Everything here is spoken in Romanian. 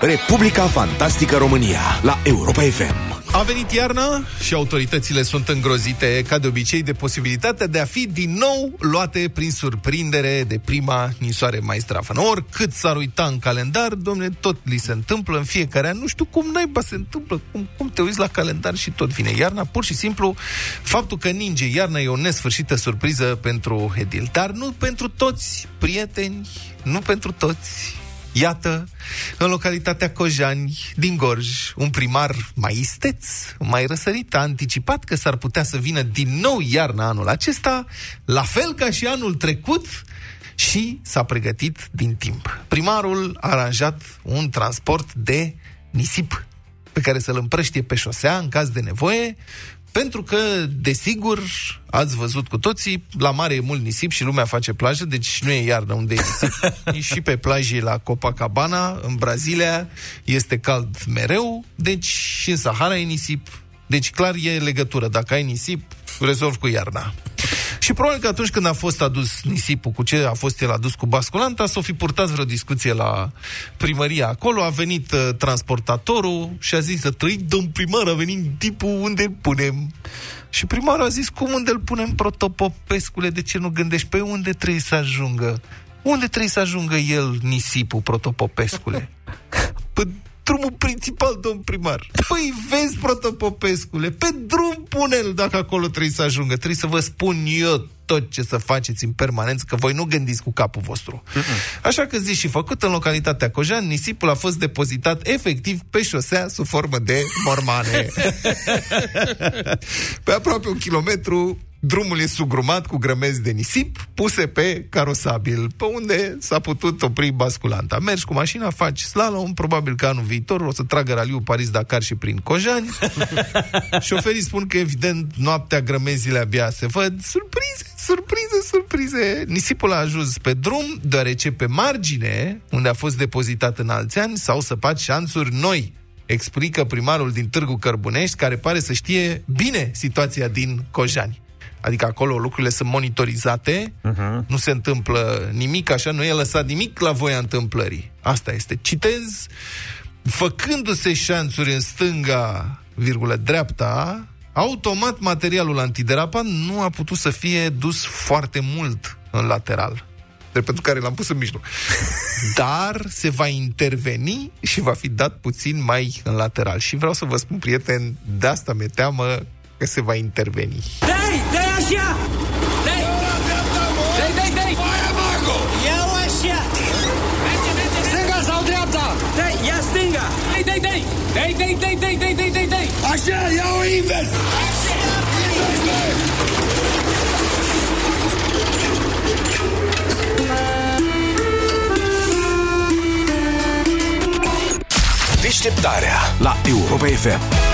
Republica Fantastică România la Europa FM. A venit iarna și autoritățile sunt îngrozite, ca de obicei, de posibilitatea de a fi din nou luate prin surprindere de prima nisoare mai strafă. Oricât s-ar uita în calendar, domne, tot li se întâmplă în fiecare an. Nu știu cum naiba se întâmplă, cum, cum te uiți la calendar și tot vine iarna. Pur și simplu, faptul că ninge iarna e o nesfârșită surpriză pentru Edil. Dar nu pentru toți prieteni, nu pentru toți Iată, în localitatea Cojani, din Gorj, un primar mai isteț, mai răsărit, a anticipat că s-ar putea să vină din nou iarna anul acesta, la fel ca și anul trecut, și s-a pregătit din timp. Primarul a aranjat un transport de nisip pe care să-l împrăștie pe șosea în caz de nevoie, pentru că, desigur, ați văzut cu toții, la mare e mult nisip și lumea face plajă, deci nu e iarnă unde e nisip. și pe plaje la Copacabana, în Brazilia, este cald mereu, deci și în Sahara e nisip. Deci clar e legătură. Dacă ai nisip, rezolv cu iarna. Și probabil că atunci când a fost adus nisipul, cu ce a fost el adus cu basculanta, s-o fi purtat vreo discuție la primăria acolo, a venit uh, transportatorul și a zis să trăi, domn primar, a venit tipul unde îl punem. Și primarul a zis, cum unde îl punem protopopescule, de ce nu gândești pe unde trebuie să ajungă? Unde trebuie să ajungă el, nisipul protopopescule? Păi drumul principal, domn primar. Păi vezi, protopopescule, pe drum pune-l dacă acolo trebuie să ajungă. Trebuie să vă spun eu tot ce să faceți în permanență, că voi nu gândiți cu capul vostru. Uh-uh. Așa că zi și făcut în localitatea Cojan, nisipul a fost depozitat efectiv pe șosea sub formă de mormane. pe aproape un kilometru Drumul e sugrumat cu grămezi de nisip puse pe carosabil, pe unde s-a putut opri basculanta. Mergi cu mașina, faci slalom, probabil că anul viitor o să tragă raliul Paris-Dakar și prin Cojani. Șoferii spun că, evident, noaptea grămezile abia se văd. Surprize, surprize, surprize! Nisipul a ajuns pe drum, deoarece pe margine, unde a fost depozitat în alți ani, s-au săpat șanțuri noi explică primarul din Târgu Cărbunești, care pare să știe bine situația din Cojani. Adică acolo lucrurile sunt monitorizate, uh-huh. nu se întâmplă nimic, așa nu e lăsat nimic la voia întâmplării. Asta este. Citez, făcându-se șanțuri în stânga, virgulă, dreapta, automat materialul antiderapant nu a putut să fie dus foarte mult în lateral. De pentru care l-am pus în mijloc. Dar se va interveni și va fi dat puțin mai în lateral. Și vreau să vă spun, prieten, de asta mi-e teamă că se va interveni. Dai, dai așa! Dai! Dai, dai, dai! Ia-o așa! Merge, merge, Stânga sau dreapta? Dai, ia stânga! Dai, dai, dai! Dai, dai, dai, dai, dai, dai, dai, dai! Așa, ia-o invers! Deșteptarea la Europa FM.